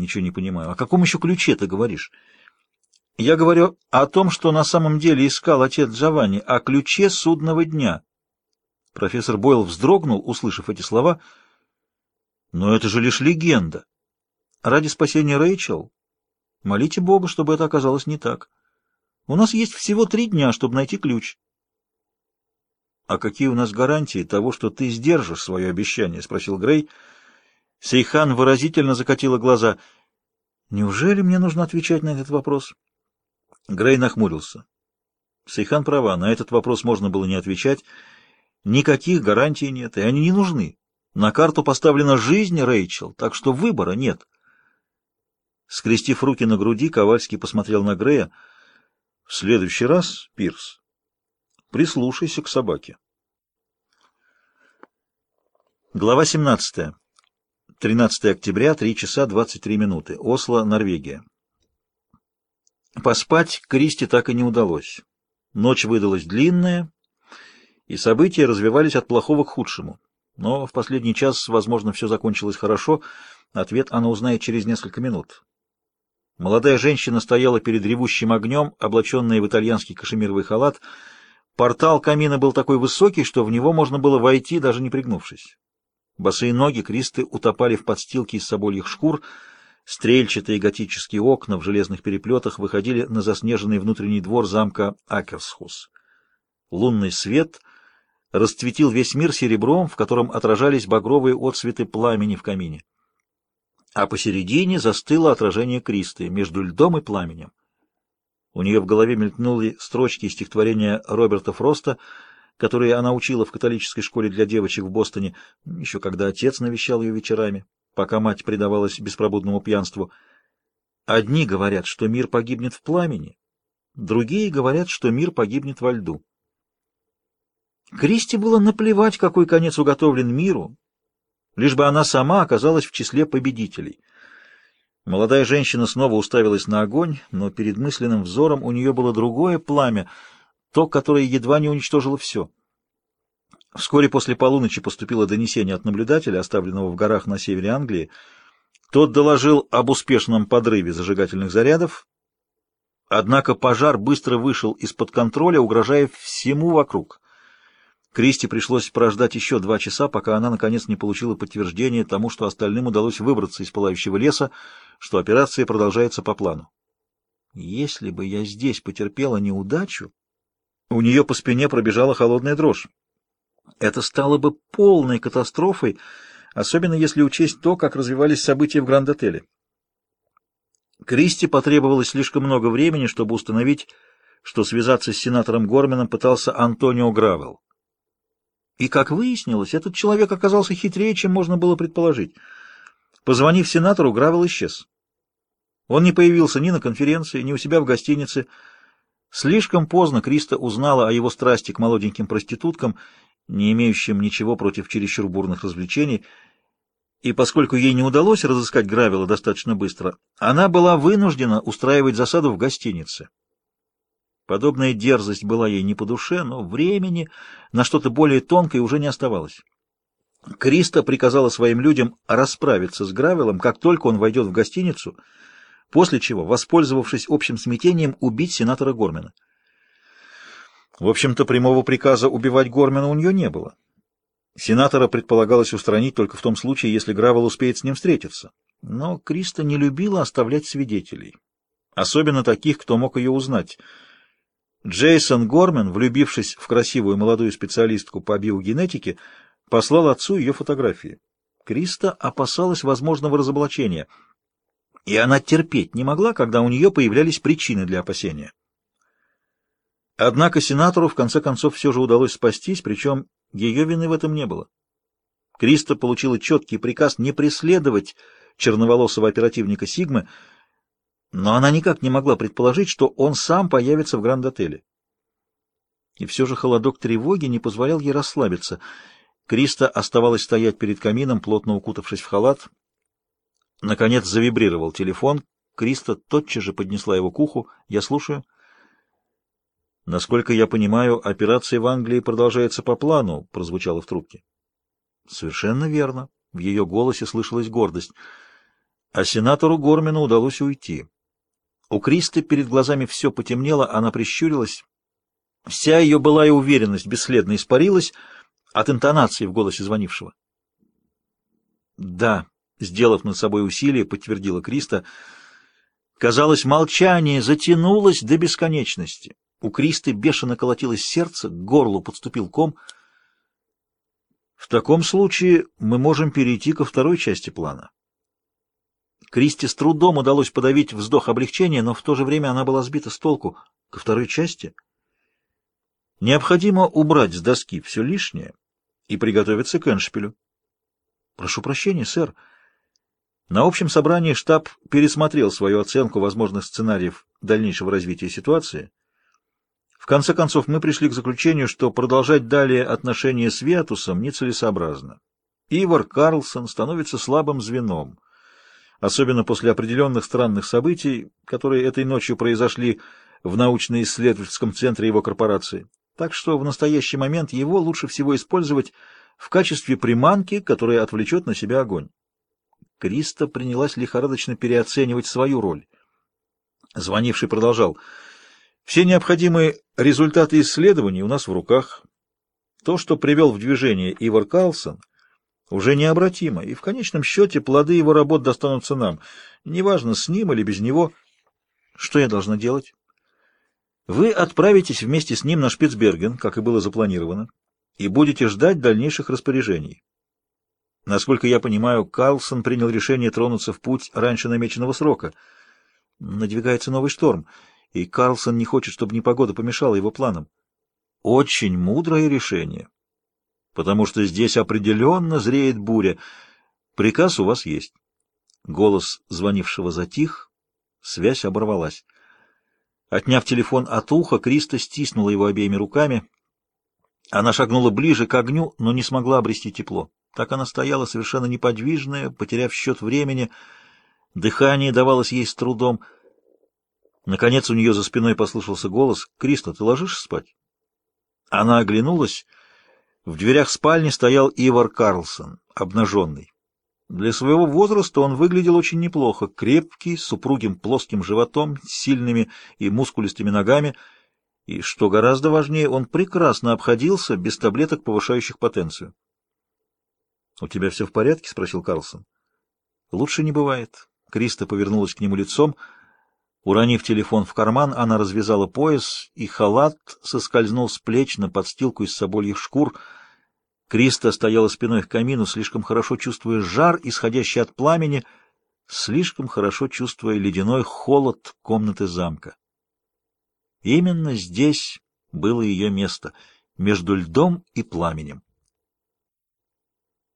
Ничего не понимаю. О каком еще ключе ты говоришь? Я говорю о том, что на самом деле искал отец Джованни, о ключе судного дня. Профессор Бойл вздрогнул, услышав эти слова. Но это же лишь легенда. Ради спасения Рэйчел молите Бога, чтобы это оказалось не так. У нас есть всего три дня, чтобы найти ключ. — А какие у нас гарантии того, что ты сдержишь свое обещание? — спросил Грей. Сейхан выразительно закатила глаза. — Неужели мне нужно отвечать на этот вопрос? Грей нахмурился. Сейхан права, на этот вопрос можно было не отвечать. Никаких гарантий нет, и они не нужны. На карту поставлена жизнь Рэйчел, так что выбора нет. Скрестив руки на груди, Ковальский посмотрел на Грея. В следующий раз, Пирс, прислушайся к собаке. Глава 17. 13 октября, 3 часа 23 минуты. Осло, Норвегия. Поспать Кристи так и не удалось. Ночь выдалась длинная, и события развивались от плохого к худшему. Но в последний час, возможно, все закончилось хорошо. Ответ она узнает через несколько минут. Молодая женщина стояла перед ревущим огнем, облаченная в итальянский кашемировый халат. Портал камина был такой высокий, что в него можно было войти, даже не пригнувшись. Босые ноги Кристы утопали в подстилке из собольих шкур, стрельчатые готические окна в железных переплетах выходили на заснеженный внутренний двор замка Акерсхус. Лунный свет расцветил весь мир серебром, в котором отражались багровые отсветы пламени в камине а посередине застыло отражение Кристы между льдом и пламенем. У нее в голове мелькнули строчки из стихотворения Роберта Фроста, которые она учила в католической школе для девочек в Бостоне, еще когда отец навещал ее вечерами, пока мать предавалась беспробудному пьянству. Одни говорят, что мир погибнет в пламени, другие говорят, что мир погибнет во льду. Кристи было наплевать, какой конец уготовлен миру, лишь бы она сама оказалась в числе победителей. Молодая женщина снова уставилась на огонь, но перед мысленным взором у нее было другое пламя, то, которое едва не уничтожило все. Вскоре после полуночи поступило донесение от наблюдателя, оставленного в горах на севере Англии. Тот доложил об успешном подрыве зажигательных зарядов, однако пожар быстро вышел из-под контроля, угрожая всему вокруг. Кристи пришлось прождать еще два часа, пока она, наконец, не получила подтверждение тому, что остальным удалось выбраться из пылающего леса, что операция продолжается по плану. Если бы я здесь потерпела неудачу, у нее по спине пробежала холодная дрожь. Это стало бы полной катастрофой, особенно если учесть то, как развивались события в Гранд-отеле. Кристи потребовалось слишком много времени, чтобы установить, что связаться с сенатором Горменом пытался Антонио Гравел. И, как выяснилось, этот человек оказался хитрее, чем можно было предположить. Позвонив сенатору, Гравел исчез. Он не появился ни на конференции, ни у себя в гостинице. Слишком поздно Криста узнала о его страсти к молоденьким проституткам, не имеющим ничего против чересчур бурных развлечений, и поскольку ей не удалось разыскать Гравела достаточно быстро, она была вынуждена устраивать засаду в гостинице. Подобная дерзость была ей не по душе, но времени на что-то более тонкое уже не оставалось. Криста приказала своим людям расправиться с Гравелом, как только он войдет в гостиницу, после чего, воспользовавшись общим смятением, убить сенатора Гормена. В общем-то, прямого приказа убивать Гормена у нее не было. Сенатора предполагалось устранить только в том случае, если Гравел успеет с ним встретиться. Но Криста не любила оставлять свидетелей, особенно таких, кто мог ее узнать — Джейсон Гормен, влюбившись в красивую молодую специалистку по биогенетике, послал отцу ее фотографии. Криста опасалась возможного разоблачения, и она терпеть не могла, когда у нее появлялись причины для опасения. Однако сенатору в конце концов все же удалось спастись, причем ее вины в этом не было. Криста получила четкий приказ не преследовать черноволосого оперативника Сигмы, но она никак не могла предположить, что он сам появится в Гранд-отеле. И все же холодок тревоги не позволял ей расслабиться. Криста оставалась стоять перед камином, плотно укутавшись в халат. Наконец завибрировал телефон. Криста тотчас же поднесла его к уху. «Я слушаю». «Насколько я понимаю, операция в Англии продолжается по плану», — прозвучало в трубке. «Совершенно верно». В ее голосе слышалась гордость. А сенатору Гормену удалось уйти. У Кристы перед глазами все потемнело, она прищурилась. Вся ее былая уверенность бесследно испарилась от интонации в голосе звонившего. «Да», — сделав над собой усилие, подтвердила Криста. Казалось, молчание затянулось до бесконечности. У Кристы бешено колотилось сердце, к горлу подступил ком. «В таком случае мы можем перейти ко второй части плана». Кристи с трудом удалось подавить вздох облегчения, но в то же время она была сбита с толку. Ко второй части? Необходимо убрать с доски все лишнее и приготовиться к эншпилю. Прошу прощения, сэр. На общем собрании штаб пересмотрел свою оценку возможных сценариев дальнейшего развития ситуации. В конце концов, мы пришли к заключению, что продолжать далее отношения с Виатусом нецелесообразно. Ивар Карлсон становится слабым звеном — особенно после определенных странных событий, которые этой ночью произошли в научно-исследовательском центре его корпорации. Так что в настоящий момент его лучше всего использовать в качестве приманки, которая отвлечет на себя огонь. Криста принялась лихорадочно переоценивать свою роль. Звонивший продолжал. «Все необходимые результаты исследований у нас в руках. То, что привел в движение Ивар Карлсон, уже необратимо, и в конечном счете плоды его работ достанутся нам. Неважно, с ним или без него. Что я должна делать? Вы отправитесь вместе с ним на Шпицберген, как и было запланировано, и будете ждать дальнейших распоряжений. Насколько я понимаю, Карлсон принял решение тронуться в путь раньше намеченного срока. Надвигается новый шторм, и Карлсон не хочет, чтобы непогода помешала его планам. Очень мудрое решение потому что здесь определенно зреет буря. Приказ у вас есть. Голос звонившего затих, связь оборвалась. Отняв телефон от уха, Криста стиснула его обеими руками. Она шагнула ближе к огню, но не смогла обрести тепло. Так она стояла совершенно неподвижная, потеряв счет времени. Дыхание давалось ей с трудом. Наконец у нее за спиной послышался голос. «Криста, ты ложишься спать?» Она оглянулась в дверях спальни стоял Ивар Карлсон, обнаженный. Для своего возраста он выглядел очень неплохо, крепкий, с упругим плоским животом, сильными и мускулистыми ногами, и, что гораздо важнее, он прекрасно обходился без таблеток, повышающих потенцию. — У тебя все в порядке? — спросил Карлсон. — Лучше не бывает. Криста повернулась к нему лицом. Уронив телефон в карман, она развязала пояс, и халат соскользнул с плеч на подстилку из собольих шкур. Криста стояла спиной к камину, слишком хорошо чувствуя жар, исходящий от пламени, слишком хорошо чувствуя ледяной холод комнаты замка. Именно здесь было ее место, между льдом и пламенем.